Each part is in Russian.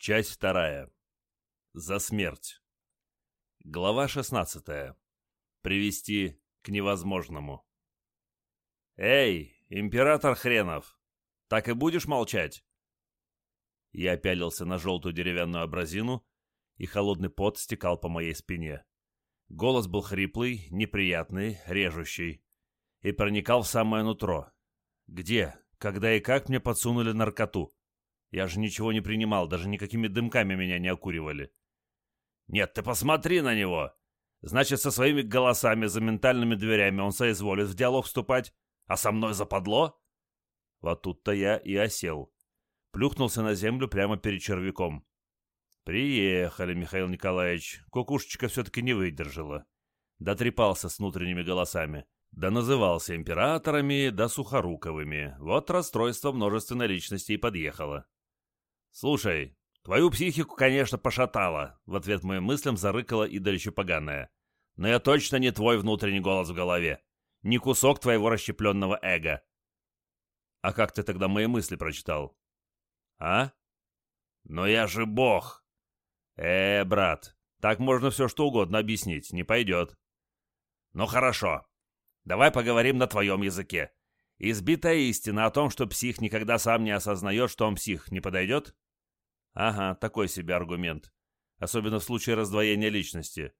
Часть вторая. За смерть. Глава 16. Привести к невозможному. «Эй, император хренов! Так и будешь молчать?» Я пялился на желтую деревянную абразину, и холодный пот стекал по моей спине. Голос был хриплый, неприятный, режущий, и проникал в самое нутро. Где, когда и как мне подсунули наркоту? Я же ничего не принимал, даже никакими дымками меня не окуривали. Нет, ты посмотри на него! Значит, со своими голосами за ментальными дверями он соизволит в диалог вступать, а со мной западло? Вот тут-то я и осел. Плюхнулся на землю прямо перед червяком. Приехали, Михаил Николаевич. Кукушечка все-таки не выдержала. Дотрепался с внутренними голосами. Да назывался императорами, да сухоруковыми. Вот расстройство множественной личности и подъехало. «Слушай, твою психику, конечно, пошатало», — в ответ моим мыслям зарыкала и дальше поганая. «Но я точно не твой внутренний голос в голове. Не кусок твоего расщепленного эго». «А как ты тогда мои мысли прочитал?» «А? Но я же бог!» «Э, брат, так можно все что угодно объяснить, не пойдет». «Ну хорошо. Давай поговорим на твоем языке. Избитая истина о том, что псих никогда сам не осознает, что он псих, не подойдет? Ага, такой себе аргумент. Особенно в случае раздвоения личности.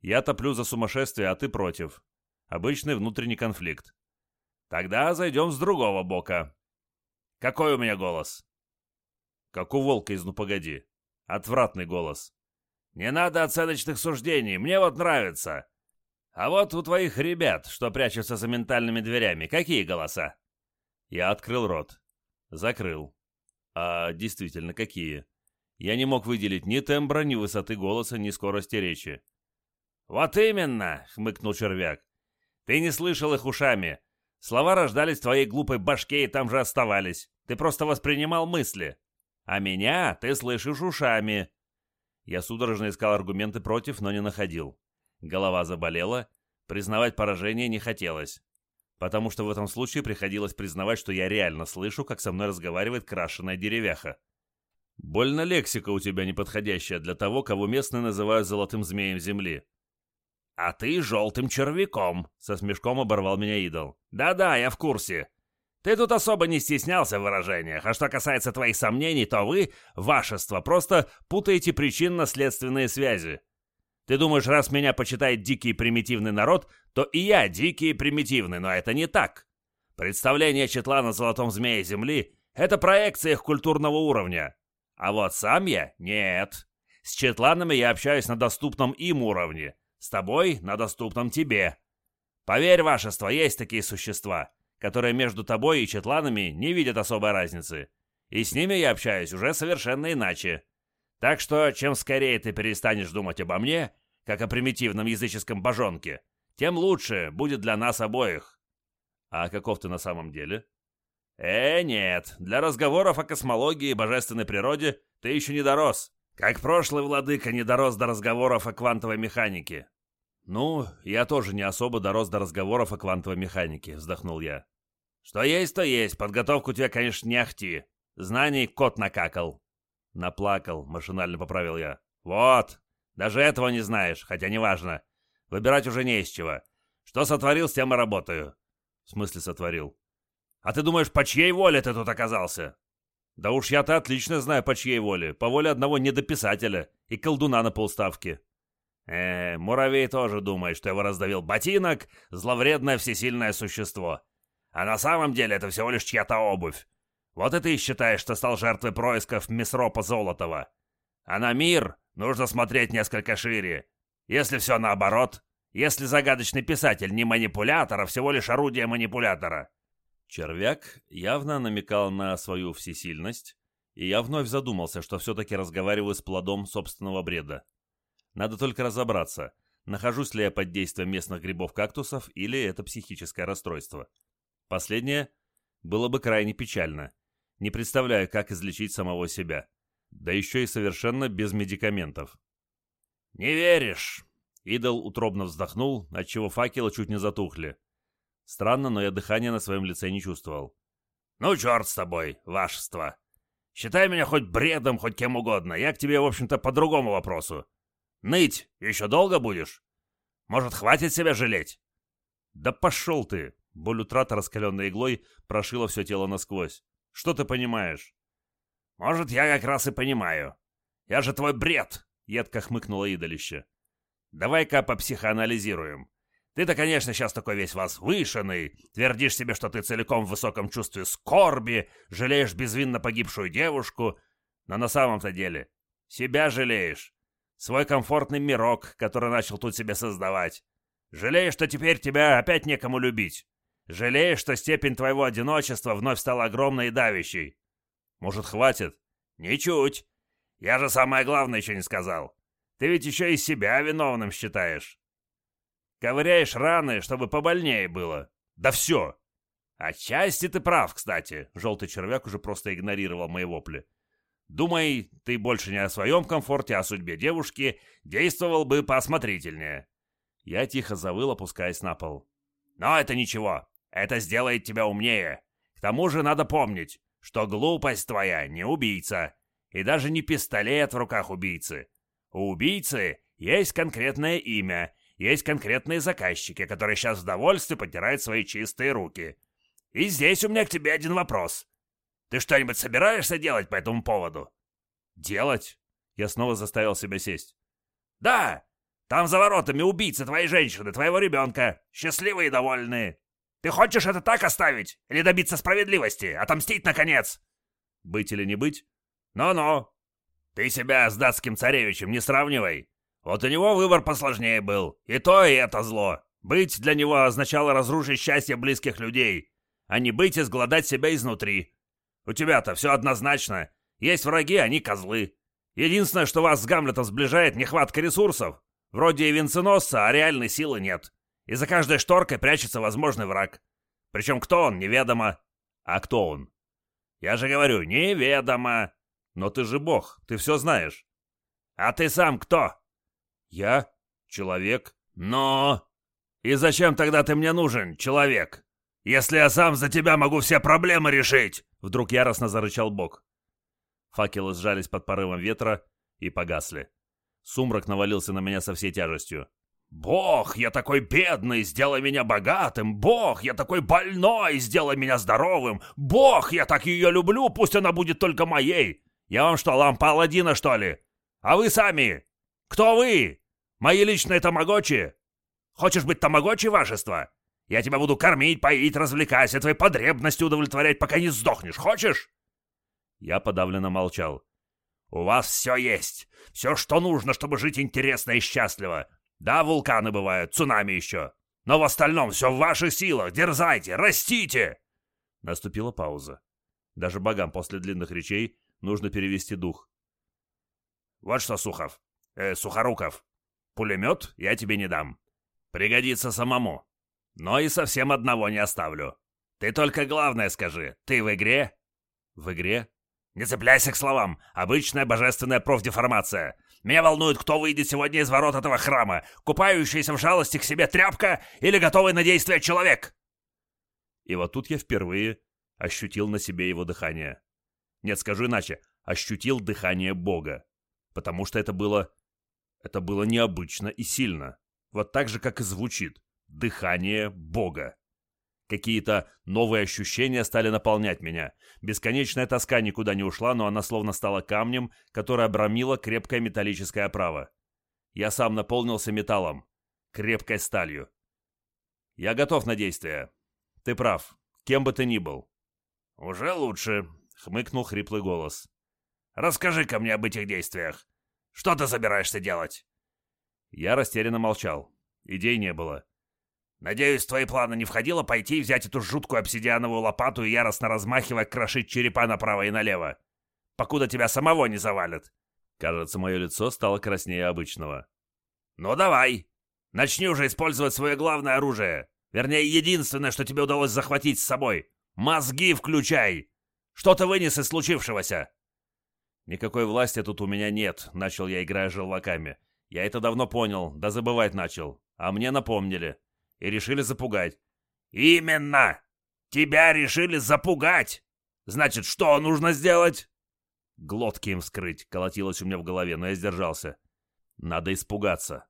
Я топлю за сумасшествие, а ты против. Обычный внутренний конфликт. Тогда зайдем с другого бока. Какой у меня голос? Как у волка из «Ну погоди». Отвратный голос. Не надо оценочных суждений, мне вот нравится. А вот у твоих ребят, что прячутся за ментальными дверями, какие голоса? Я открыл рот. Закрыл. А действительно, какие? Я не мог выделить ни тембра, ни высоты голоса, ни скорости речи. «Вот именно!» — хмыкнул червяк. «Ты не слышал их ушами. Слова рождались в твоей глупой башке и там же оставались. Ты просто воспринимал мысли. А меня ты слышишь ушами». Я судорожно искал аргументы против, но не находил. Голова заболела, признавать поражение не хотелось. Потому что в этом случае приходилось признавать, что я реально слышу, как со мной разговаривает крашеная деревяха. Больно лексика у тебя неподходящая для того, кого местные называют золотым змеем земли. «А ты желтым червяком», — со смешком оборвал меня идол. «Да-да, я в курсе. Ты тут особо не стеснялся в выражениях, а что касается твоих сомнений, то вы, вашество, просто путаете причинно-следственные связи. Ты думаешь, раз меня почитает дикий примитивный народ, то и я дикий и примитивный, но это не так. Представление Четлана Золотом Змее Земли — это проекция их культурного уровня. А вот сам я — нет. С Четланами я общаюсь на доступном им уровне, с тобой — на доступном тебе. Поверь, вашество, есть такие существа, которые между тобой и Четланами не видят особой разницы. И с ними я общаюсь уже совершенно иначе. Так что, чем скорее ты перестанешь думать обо мне, как о примитивном языческом божонке, тем лучше будет для нас обоих. А каков ты на самом деле? Э, нет, для разговоров о космологии и божественной природе ты еще не дорос, как прошлый владыка не дорос до разговоров о квантовой механике. Ну, я тоже не особо дорос до разговоров о квантовой механике, вздохнул я. Что есть, то есть, подготовку тебя, конечно, не ахти. Знаний кот накакал. Наплакал, машинально поправил я. Вот, даже этого не знаешь, хотя неважно. Выбирать уже не из чего. Что сотворил, с тем и работаю. В смысле сотворил? А ты думаешь, по чьей воле ты тут оказался? Да уж я-то отлично знаю, по чьей воле. По воле одного недописателя и колдуна на полставки. Э, муравей тоже думает, что его раздавил ботинок, зловредное всесильное существо. А на самом деле это всего лишь чья-то обувь. Вот и ты считаешь, что стал жертвой происков Месропа Золотова. А на мир нужно смотреть несколько шире. Если все наоборот, если загадочный писатель не манипулятор, а всего лишь орудие манипулятора. Червяк явно намекал на свою всесильность, и я вновь задумался, что все-таки разговариваю с плодом собственного бреда. Надо только разобраться, нахожусь ли я под действием местных грибов-кактусов или это психическое расстройство. Последнее было бы крайне печально – не представляю, как излечить самого себя. Да еще и совершенно без медикаментов. «Не веришь!» Идол утробно вздохнул, отчего факелы чуть не затухли. Странно, но я дыхания на своем лице не чувствовал. «Ну, черт с тобой, вашество! Считай меня хоть бредом, хоть кем угодно. Я к тебе, в общем-то, по другому вопросу. Ныть еще долго будешь? Может, хватит себя жалеть?» «Да пошел ты!» Боль утраты, раскаленной иглой, прошила все тело насквозь. «Что ты понимаешь?» «Может, я как раз и понимаю. Я же твой бред!» — едко хмыкнуло идолище. «Давай-ка попсихоанализируем. Ты-то, конечно, сейчас такой весь возвышенный, твердишь себе, что ты целиком в высоком чувстве скорби, жалеешь безвинно погибшую девушку, но на самом-то деле себя жалеешь, свой комфортный мирок, который начал тут себе создавать. Жалеешь, что теперь тебя опять некому любить. Жалеешь, что степень твоего одиночества вновь стала огромной и давящей. Может, хватит? Ничуть. Я же самое главное еще не сказал. Ты ведь еще и себя виновным считаешь. Ковыряешь раны, чтобы побольнее было. Да все. Отчасти ты прав, кстати. Желтый червяк уже просто игнорировал мои вопли. Думай, ты больше не о своем комфорте, а о судьбе девушки, действовал бы поосмотрительнее. Я тихо завыл, опускаясь на пол. Но это ничего. Это сделает тебя умнее. К тому же надо помнить, что глупость твоя не убийца. И даже не пистолет в руках убийцы. У убийцы есть конкретное имя, есть конкретные заказчики, которые сейчас в удовольствие потирают свои чистые руки. И здесь у меня к тебе один вопрос. Ты что-нибудь собираешься делать по этому поводу?» «Делать?» Я снова заставил себя сесть. «Да! Там за воротами убийцы твоей женщины, твоего ребенка. Счастливые и довольные. Ты хочешь это так оставить? Или добиться справедливости? Отомстить, наконец?» «Быть или не быть?» «Ну-ну. Ты себя с датским царевичем не сравнивай. Вот у него выбор посложнее был. И то, и это зло. Быть для него означало разрушить счастье близких людей, а не быть и сгладать себя изнутри. У тебя-то все однозначно. Есть враги, они козлы. Единственное, что вас с Гамлетом сближает, нехватка ресурсов. Вроде и венценосца, а реальной силы нет. И за каждой шторкой прячется возможный враг. Причем кто он, неведомо. А кто он? Я же говорю, неведомо. Но ты же бог, ты все знаешь. А ты сам кто? Я? Человек. Но... И зачем тогда ты мне нужен, человек? Если я сам за тебя могу все проблемы решить!» Вдруг яростно зарычал Бог. Факелы сжались под порывом ветра и погасли. Сумрак навалился на меня со всей тяжестью. «Бог, я такой бедный, сделай меня богатым! Бог, я такой больной, сделай меня здоровым! Бог, я так ее люблю, пусть она будет только моей! Я вам что, лампа Аладдина, что ли? А вы сами? Кто вы? Мои личные тамагочи? Хочешь быть тамагочи, вашество? Я тебя буду кормить, поить, развлекать, а твои потребности удовлетворять, пока не сдохнешь. Хочешь?» Я подавленно молчал. «У вас все есть. Все, что нужно, чтобы жить интересно и счастливо. Да, вулканы бывают, цунами еще. Но в остальном все в ваших силах. Дерзайте, растите!» Наступила пауза. Даже богам после длинных речей нужно перевести дух. «Вот что, Сухов, э, Сухоруков, пулемет я тебе не дам. Пригодится самому. Но и совсем одного не оставлю. Ты только главное скажи, ты в игре?» «В игре?» «Не цепляйся к словам. Обычная божественная профдеформация. Меня волнует, кто выйдет сегодня из ворот этого храма, купающийся в жалости к себе тряпка или готовый на действие человек!» И вот тут я впервые ощутил на себе его дыхание. Нет, скажу иначе, ощутил дыхание Бога. Потому что это было... Это было необычно и сильно. Вот так же, как и звучит дыхание Бога. Какие-то новые ощущения стали наполнять меня. Бесконечная тоска никуда не ушла, но она словно стала камнем, который обрамила крепкая металлическая оправа. Я сам наполнился металлом, крепкой сталью. Я готов на действие. Ты прав, кем бы ты ни был. Уже лучше, хмыкнул хриплый голос. Расскажи-ка мне об этих действиях. Что ты собираешься делать? Я растерянно молчал. Идей не было. Надеюсь, в твои планы не входило пойти и взять эту жуткую обсидиановую лопату и яростно размахивая крошить черепа направо и налево. Покуда тебя самого не завалят. Кажется, мое лицо стало краснее обычного. Ну давай. Начни уже использовать свое главное оружие. Вернее, единственное, что тебе удалось захватить с собой. Мозги включай. Что ты вынес из случившегося? Никакой власти тут у меня нет, начал я, играя желваками. Я это давно понял, да забывать начал. А мне напомнили и решили запугать. «Именно! Тебя решили запугать! Значит, что нужно сделать?» Глотки им вскрыть, колотилось у меня в голове, но я сдержался. Надо испугаться.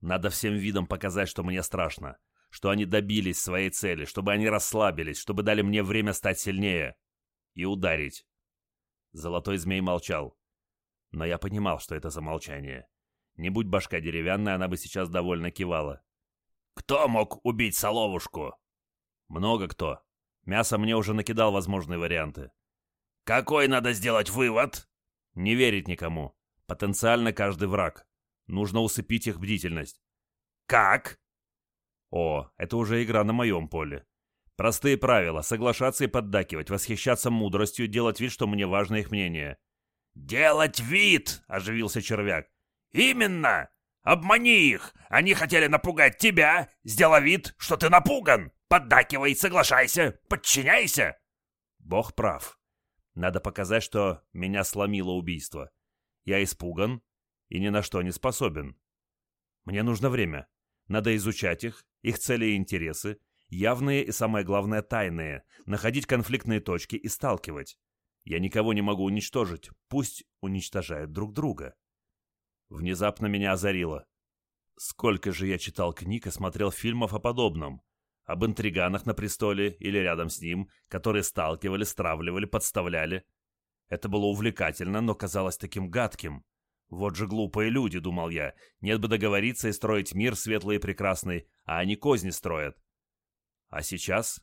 Надо всем видом показать, что мне страшно. Что они добились своей цели, чтобы они расслабились, чтобы дали мне время стать сильнее. И ударить. Золотой змей молчал. Но я понимал, что это за молчание. Не будь башка деревянная, она бы сейчас довольно кивала. «Кто мог убить Соловушку?» «Много кто. Мясо мне уже накидал возможные варианты». «Какой надо сделать вывод?» «Не верить никому. Потенциально каждый враг. Нужно усыпить их бдительность». «Как?» «О, это уже игра на моем поле. Простые правила. Соглашаться и поддакивать, восхищаться мудростью, делать вид, что мне важно их мнение». «Делать вид!» — оживился червяк. «Именно! Обмани их! Они хотели напугать тебя! Сделай вид, что ты напуган! Поддакивай, соглашайся, подчиняйся!» Бог прав. Надо показать, что меня сломило убийство. Я испуган и ни на что не способен. Мне нужно время. Надо изучать их, их цели и интересы, явные и, самое главное, тайные, находить конфликтные точки и сталкивать. Я никого не могу уничтожить, пусть уничтожают друг друга. Внезапно меня озарило. Сколько же я читал книг и смотрел фильмов о подобном. Об интриганах на престоле или рядом с ним, которые сталкивали, стравливали, подставляли. Это было увлекательно, но казалось таким гадким. Вот же глупые люди, думал я. Нет бы договориться и строить мир светлый и прекрасный, а они козни строят. А сейчас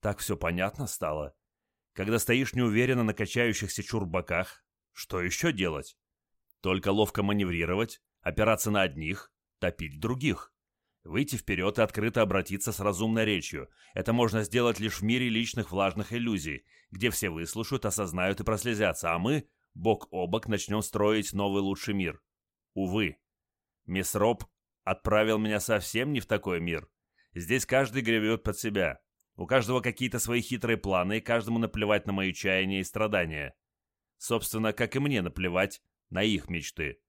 так все понятно стало. Когда стоишь неуверенно на качающихся чурбаках, что еще делать? Только ловко маневрировать, опираться на одних, топить других. Выйти вперед и открыто обратиться с разумной речью. Это можно сделать лишь в мире личных влажных иллюзий, где все выслушают, осознают и прослезятся, а мы, бок о бок, начнем строить новый лучший мир. Увы, мисс Роб отправил меня совсем не в такой мир. Здесь каждый гребет под себя. У каждого какие-то свои хитрые планы, и каждому наплевать на мои чаяния и страдания. Собственно, как и мне наплевать на их мечты.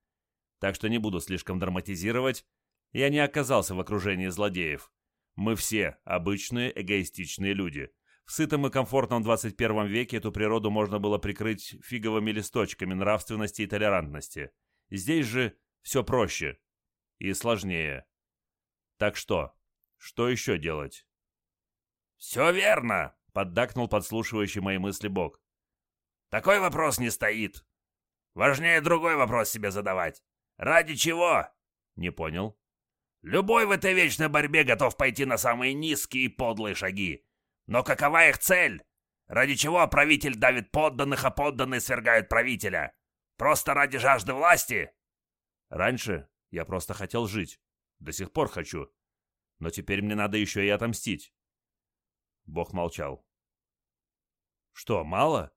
Так что не буду слишком драматизировать. Я не оказался в окружении злодеев. Мы все обычные эгоистичные люди. В сытом и комфортном 21 веке эту природу можно было прикрыть фиговыми листочками нравственности и толерантности. Здесь же все проще и сложнее. Так что, что еще делать? «Все верно!» — поддакнул подслушивающий мои мысли Бог. «Такой вопрос не стоит. Важнее другой вопрос себе задавать. Ради чего?» «Не понял». «Любой в этой вечной борьбе готов пойти на самые низкие и подлые шаги. Но какова их цель? Ради чего правитель давит подданных, а подданные свергают правителя? Просто ради жажды власти?» «Раньше я просто хотел жить. До сих пор хочу. Но теперь мне надо еще и отомстить». Бог молчал. «Что, мало?»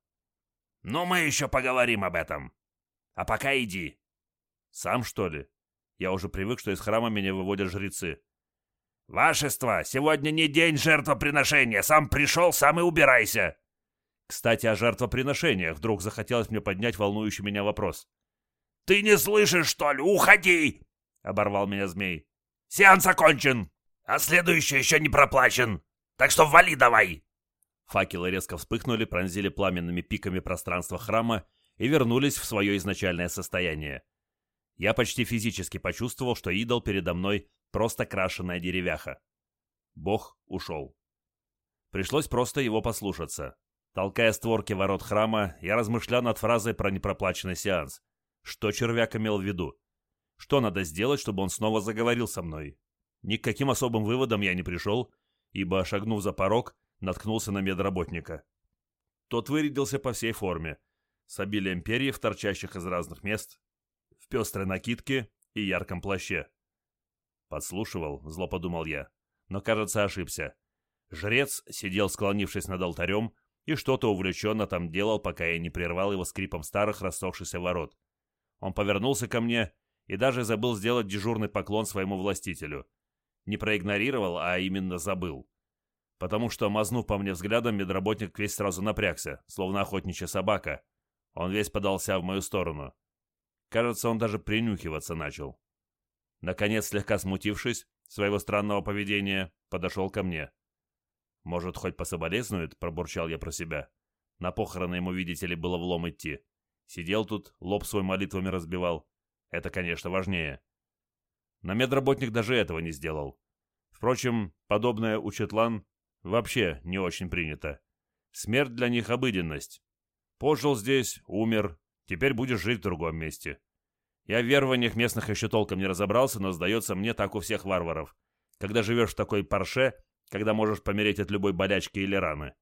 «Ну, мы еще поговорим об этом. А пока иди». «Сам, что ли? Я уже привык, что из храма меня выводят жрецы». «Вашество, сегодня не день жертвоприношения. Сам пришел, сам и убирайся». Кстати, о жертвоприношениях вдруг захотелось мне поднять волнующий меня вопрос. «Ты не слышишь, что ли? Уходи!» — оборвал меня змей. «Сеанс окончен, а следующий еще не проплачен. Так что вали давай!» Факелы резко вспыхнули, пронзили пламенными пиками пространство храма и вернулись в свое изначальное состояние. Я почти физически почувствовал, что идол передо мной просто крашеная деревяха. Бог ушел. Пришлось просто его послушаться. Толкая створки ворот храма, я размышлял над фразой про непроплаченный сеанс. Что червяк имел в виду? Что надо сделать, чтобы он снова заговорил со мной? Ни к каким особым выводам я не пришел, ибо, шагнув за порог, наткнулся на медработника. Тот вырядился по всей форме, с обилием перьев, торчащих из разных мест, в пестрой накидке и ярком плаще. Подслушивал, зло подумал я, но, кажется, ошибся. Жрец сидел, склонившись над алтарем, и что-то увлеченно там делал, пока я не прервал его скрипом старых рассохшихся ворот. Он повернулся ко мне и даже забыл сделать дежурный поклон своему властителю. Не проигнорировал, а именно забыл. Потому что, мазнув по мне взглядом, медработник весь сразу напрягся, словно охотничья собака. Он весь подался в мою сторону. Кажется, он даже принюхиваться начал. Наконец, слегка смутившись своего странного поведения, подошел ко мне. «Может, хоть пособолезнует?» — пробурчал я про себя. На похороны ему, видите ли, было влом идти. Сидел тут, лоб свой молитвами разбивал. Это, конечно, важнее. Но медработник даже этого не сделал. Впрочем, подобное у четлан вообще не очень принято. Смерть для них обыденность. Пожил здесь, умер, теперь будешь жить в другом месте. Я в верованиях местных еще толком не разобрался, но, сдается мне, так у всех варваров. Когда живешь в такой парше, когда можешь помереть от любой болячки или раны.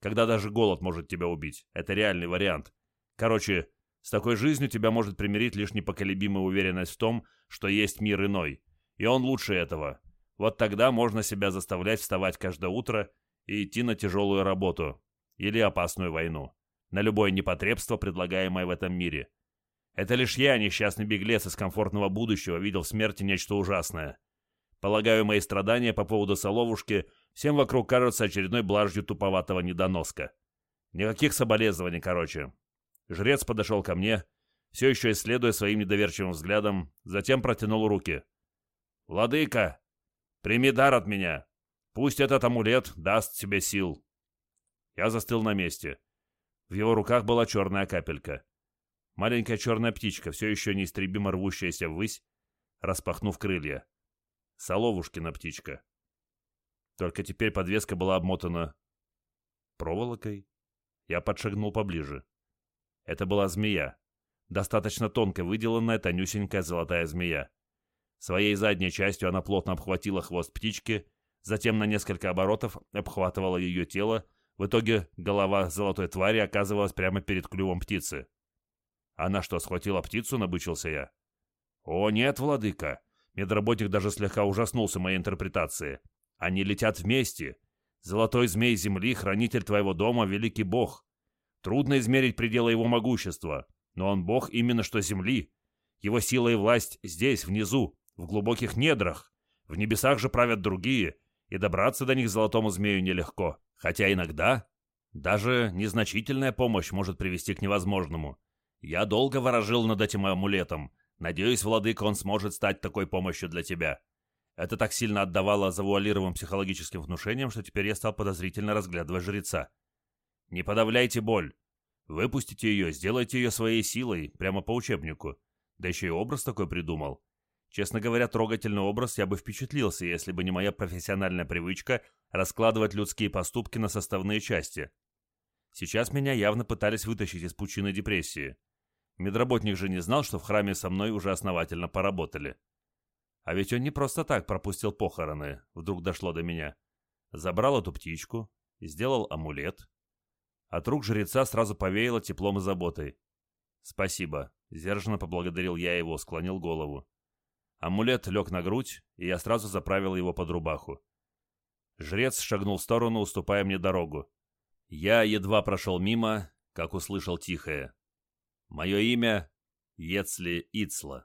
Когда даже голод может тебя убить. Это реальный вариант. Короче, с такой жизнью тебя может примирить лишь непоколебимая уверенность в том, что есть мир иной. И он лучше этого. Вот тогда можно себя заставлять вставать каждое утро и идти на тяжелую работу или опасную войну, на любое непотребство, предлагаемое в этом мире. Это лишь я, несчастный беглец из комфортного будущего, видел в смерти нечто ужасное. Полагаю, мои страдания по поводу соловушки всем вокруг кажутся очередной блажью туповатого недоноска. Никаких соболезнований, короче. Жрец подошел ко мне, все еще исследуя своим недоверчивым взглядом, затем протянул руки. «Владыка, прими дар от меня. Пусть этот амулет даст тебе сил». Я застыл на месте. В его руках была черная капелька. Маленькая черная птичка, все еще неистребимо рвущаяся ввысь, распахнув крылья. Соловушкина птичка. Только теперь подвеска была обмотана проволокой. Я подшагнул поближе. Это была змея. Достаточно тонко выделанная тонюсенькая золотая змея. Своей задней частью она плотно обхватила хвост птички, затем на несколько оборотов обхватывала ее тело, в итоге голова золотой твари оказывалась прямо перед клювом птицы. «Она что, схватила птицу?» — набычился я. «О, нет, владыка!» Медработник даже слегка ужаснулся моей интерпретации. «Они летят вместе. Золотой змей земли, хранитель твоего дома, великий бог. Трудно измерить пределы его могущества, но он бог именно что земли. Его сила и власть здесь, внизу, в глубоких недрах. В небесах же правят другие, и добраться до них золотому змею нелегко. Хотя иногда даже незначительная помощь может привести к невозможному. Я долго ворожил над этим амулетом. Надеюсь, владыка, он сможет стать такой помощью для тебя. Это так сильно отдавало завуалированным психологическим внушением, что теперь я стал подозрительно разглядывать жреца. Не подавляйте боль. Выпустите ее, сделайте ее своей силой, прямо по учебнику. Да еще и образ такой придумал. Честно говоря, трогательный образ я бы впечатлился, если бы не моя профессиональная привычка раскладывать людские поступки на составные части. Сейчас меня явно пытались вытащить из пучины депрессии. Медработник же не знал, что в храме со мной уже основательно поработали. А ведь он не просто так пропустил похороны, вдруг дошло до меня. Забрал эту птичку, сделал амулет. От рук жреца сразу повеяло теплом и заботой. «Спасибо», — сдержанно поблагодарил я его, склонил голову. Амулет лег на грудь, и я сразу заправил его под рубаху. Жрец шагнул в сторону, уступая мне дорогу. Я едва прошел мимо, как услышал тихое. Мое имя — Ецли Ицла.